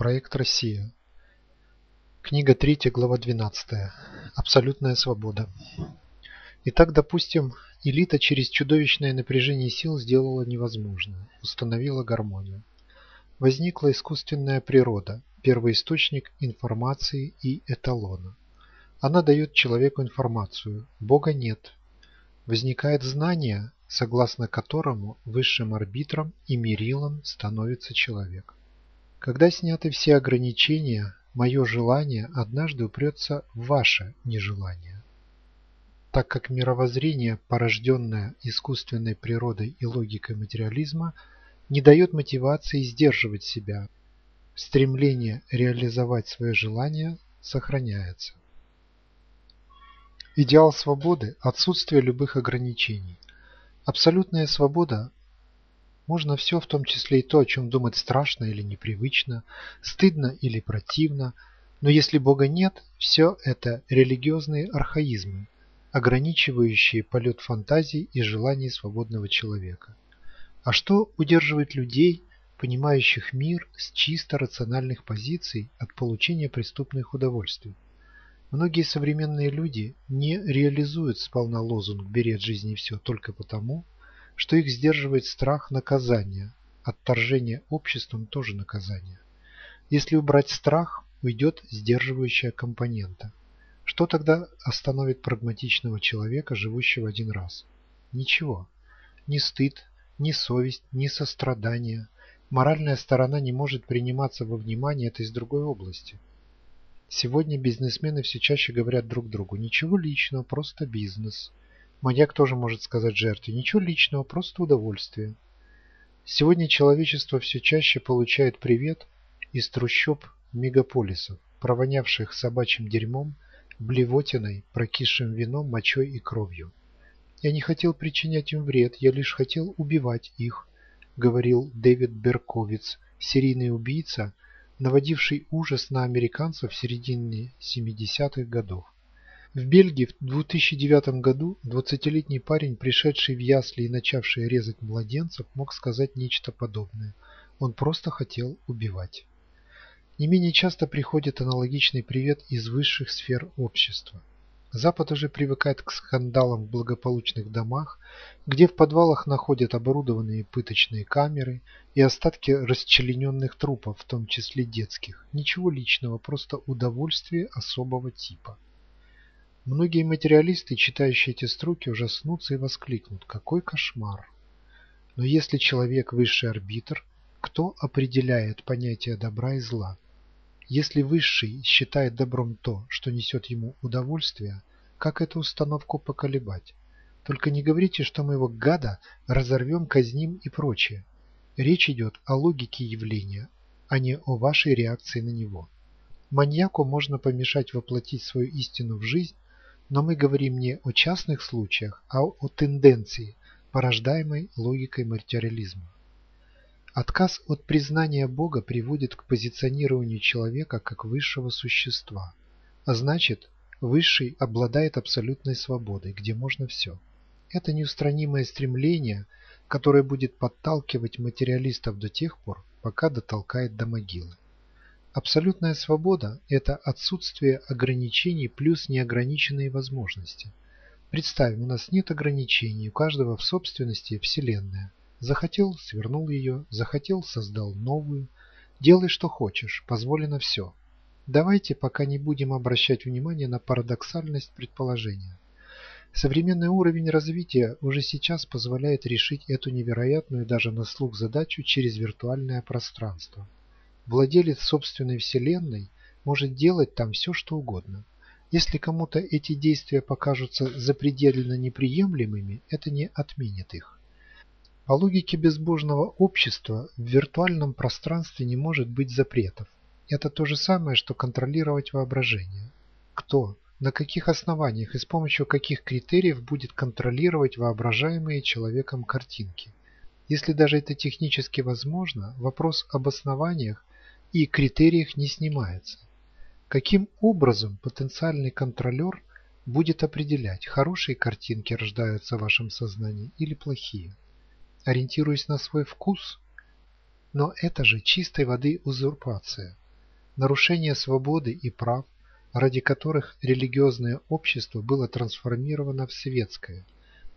Проект Россия. Книга 3, глава 12. Абсолютная свобода. Итак, допустим, элита через чудовищное напряжение сил сделала невозможное, установила гармонию. Возникла искусственная природа, первоисточник информации и эталона. Она дает человеку информацию, Бога нет. Возникает знание, согласно которому высшим арбитром и мерилом становится человек. Когда сняты все ограничения, мое желание однажды упрется в ваше нежелание. Так как мировоззрение, порожденное искусственной природой и логикой материализма, не дает мотивации сдерживать себя, стремление реализовать свои желания сохраняется. Идеал свободы – отсутствие любых ограничений. Абсолютная свобода можно все, в том числе и то, о чем думать страшно или непривычно, стыдно или противно, но если Бога нет, все это религиозные архаизмы, ограничивающие полет фантазий и желаний свободного человека. А что удерживает людей, понимающих мир с чисто рациональных позиций от получения преступных удовольствий? Многие современные люди не реализуют сполна лозунг «бери от жизни все» только потому, что их сдерживает страх наказания. Отторжение обществом тоже наказание. Если убрать страх, уйдет сдерживающая компонента. Что тогда остановит прагматичного человека, живущего один раз? Ничего. Ни стыд, ни совесть, ни сострадание. Моральная сторона не может приниматься во внимание этой из другой области – Сегодня бизнесмены все чаще говорят друг другу «ничего личного, просто бизнес». Маньяк тоже может сказать жертве «ничего личного, просто удовольствие». Сегодня человечество все чаще получает привет из трущоб мегаполисов, провонявших собачьим дерьмом, блевотиной, прокисшим вином, мочой и кровью. «Я не хотел причинять им вред, я лишь хотел убивать их», говорил Дэвид Берковиц, серийный убийца, наводивший ужас на американцев в середине 70-х годов. В Бельгии в 2009 году 20-летний парень, пришедший в ясли и начавший резать младенцев, мог сказать нечто подобное. Он просто хотел убивать. Не менее часто приходит аналогичный привет из высших сфер общества. Запад уже привыкает к скандалам в благополучных домах, где в подвалах находят оборудованные пыточные камеры и остатки расчлененных трупов, в том числе детских. Ничего личного, просто удовольствие особого типа. Многие материалисты, читающие эти строки, ужаснутся и воскликнут «Какой кошмар!». Но если человек высший арбитр, кто определяет понятие добра и зла? Если Высший считает добром то, что несет ему удовольствие, как эту установку поколебать? Только не говорите, что мы его гада разорвем, казним и прочее. Речь идет о логике явления, а не о вашей реакции на него. Маньяку можно помешать воплотить свою истину в жизнь, но мы говорим не о частных случаях, а о тенденции, порождаемой логикой материализма. Отказ от признания Бога приводит к позиционированию человека как высшего существа, а значит, высший обладает абсолютной свободой, где можно все. Это неустранимое стремление, которое будет подталкивать материалистов до тех пор, пока дотолкает до могилы. Абсолютная свобода – это отсутствие ограничений плюс неограниченные возможности. Представим, у нас нет ограничений, у каждого в собственности Вселенная – Захотел – свернул ее, захотел – создал новую. Делай, что хочешь, позволено все. Давайте пока не будем обращать внимание на парадоксальность предположения. Современный уровень развития уже сейчас позволяет решить эту невероятную даже на слух задачу через виртуальное пространство. Владелец собственной вселенной может делать там все, что угодно. Если кому-то эти действия покажутся запредельно неприемлемыми, это не отменит их. По логике безбожного общества в виртуальном пространстве не может быть запретов. Это то же самое, что контролировать воображение. Кто, на каких основаниях и с помощью каких критериев будет контролировать воображаемые человеком картинки? Если даже это технически возможно, вопрос об основаниях и критериях не снимается. Каким образом потенциальный контролер будет определять, хорошие картинки рождаются в вашем сознании или плохие? ориентируясь на свой вкус? Но это же чистой воды узурпация. нарушение свободы и прав, ради которых религиозное общество было трансформировано в светское.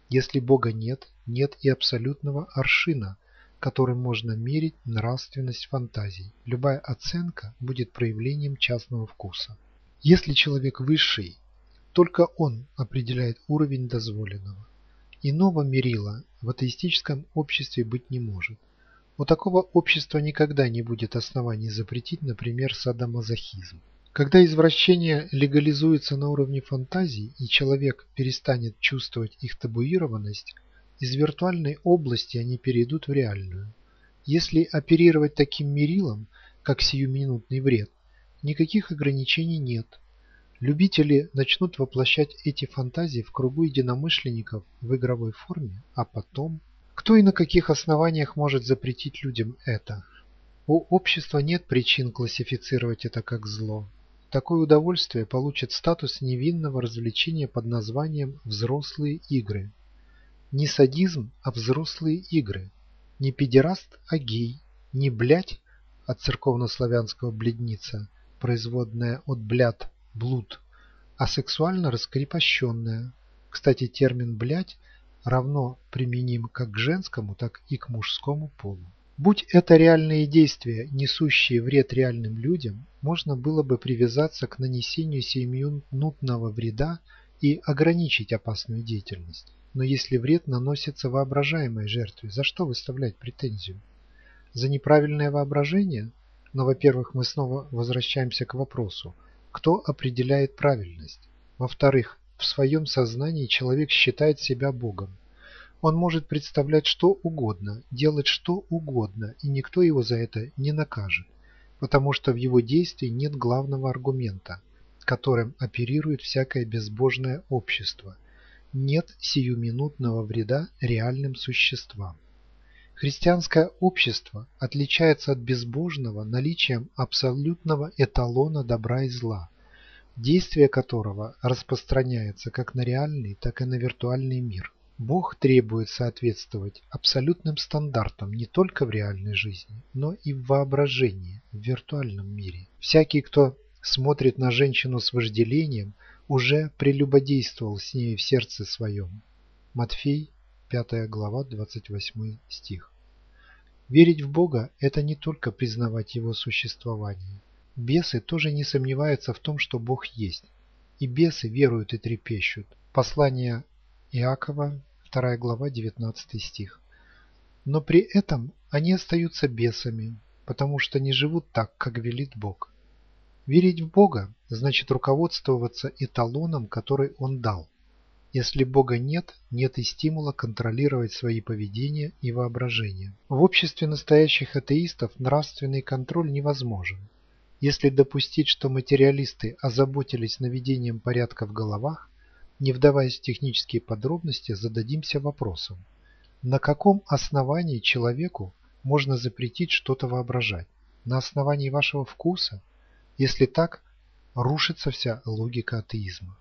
Если Бога нет, нет и абсолютного аршина, которым можно мерить нравственность фантазий. Любая оценка будет проявлением частного вкуса. Если человек высший, только он определяет уровень дозволенного. Иного мерила в атеистическом обществе быть не может. У такого общества никогда не будет оснований запретить, например, садомазохизм. Когда извращение легализуется на уровне фантазий и человек перестанет чувствовать их табуированность, из виртуальной области они перейдут в реальную. Если оперировать таким мерилом, как сиюминутный вред, никаких ограничений нет. Любители начнут воплощать эти фантазии в кругу единомышленников в игровой форме, а потом... Кто и на каких основаниях может запретить людям это? У общества нет причин классифицировать это как зло. Такое удовольствие получит статус невинного развлечения под названием «взрослые игры». Не садизм, а взрослые игры. Не педераст, а гей. Не блядь, от церковнославянского бледница, производная от бляд, блуд, а сексуально раскрепощенная. Кстати, термин «блядь» равно применим как к женскому, так и к мужскому полу. Будь это реальные действия, несущие вред реальным людям, можно было бы привязаться к нанесению сиюминутного вреда и ограничить опасную деятельность. Но если вред наносится воображаемой жертве, за что выставлять претензию? За неправильное воображение? Но, во-первых, мы снова возвращаемся к вопросу, кто определяет правильность? Во-вторых, в своем сознании человек считает себя Богом. Он может представлять что угодно, делать что угодно, и никто его за это не накажет, потому что в его действии нет главного аргумента, которым оперирует всякое безбожное общество. Нет сиюминутного вреда реальным существам. Христианское общество отличается от безбожного наличием абсолютного эталона добра и зла, действие которого распространяется как на реальный, так и на виртуальный мир. Бог требует соответствовать абсолютным стандартам не только в реальной жизни, но и в воображении, в виртуальном мире. Всякий, кто смотрит на женщину с вожделением, уже прелюбодействовал с ней в сердце своем. Матфей, 5 глава, 28 стих. Верить в Бога – это не только признавать Его существование. Бесы тоже не сомневаются в том, что Бог есть. И бесы веруют и трепещут. Послание Иакова, 2 глава, 19 стих. Но при этом они остаются бесами, потому что не живут так, как велит Бог. Верить в Бога значит руководствоваться эталоном, который Он дал. Если Бога нет, нет и стимула контролировать свои поведения и воображения. В обществе настоящих атеистов нравственный контроль невозможен. Если допустить, что материалисты озаботились наведением порядка в головах, не вдаваясь в технические подробности, зададимся вопросом, на каком основании человеку можно запретить что-то воображать? На основании вашего вкуса? Если так, рушится вся логика атеизма.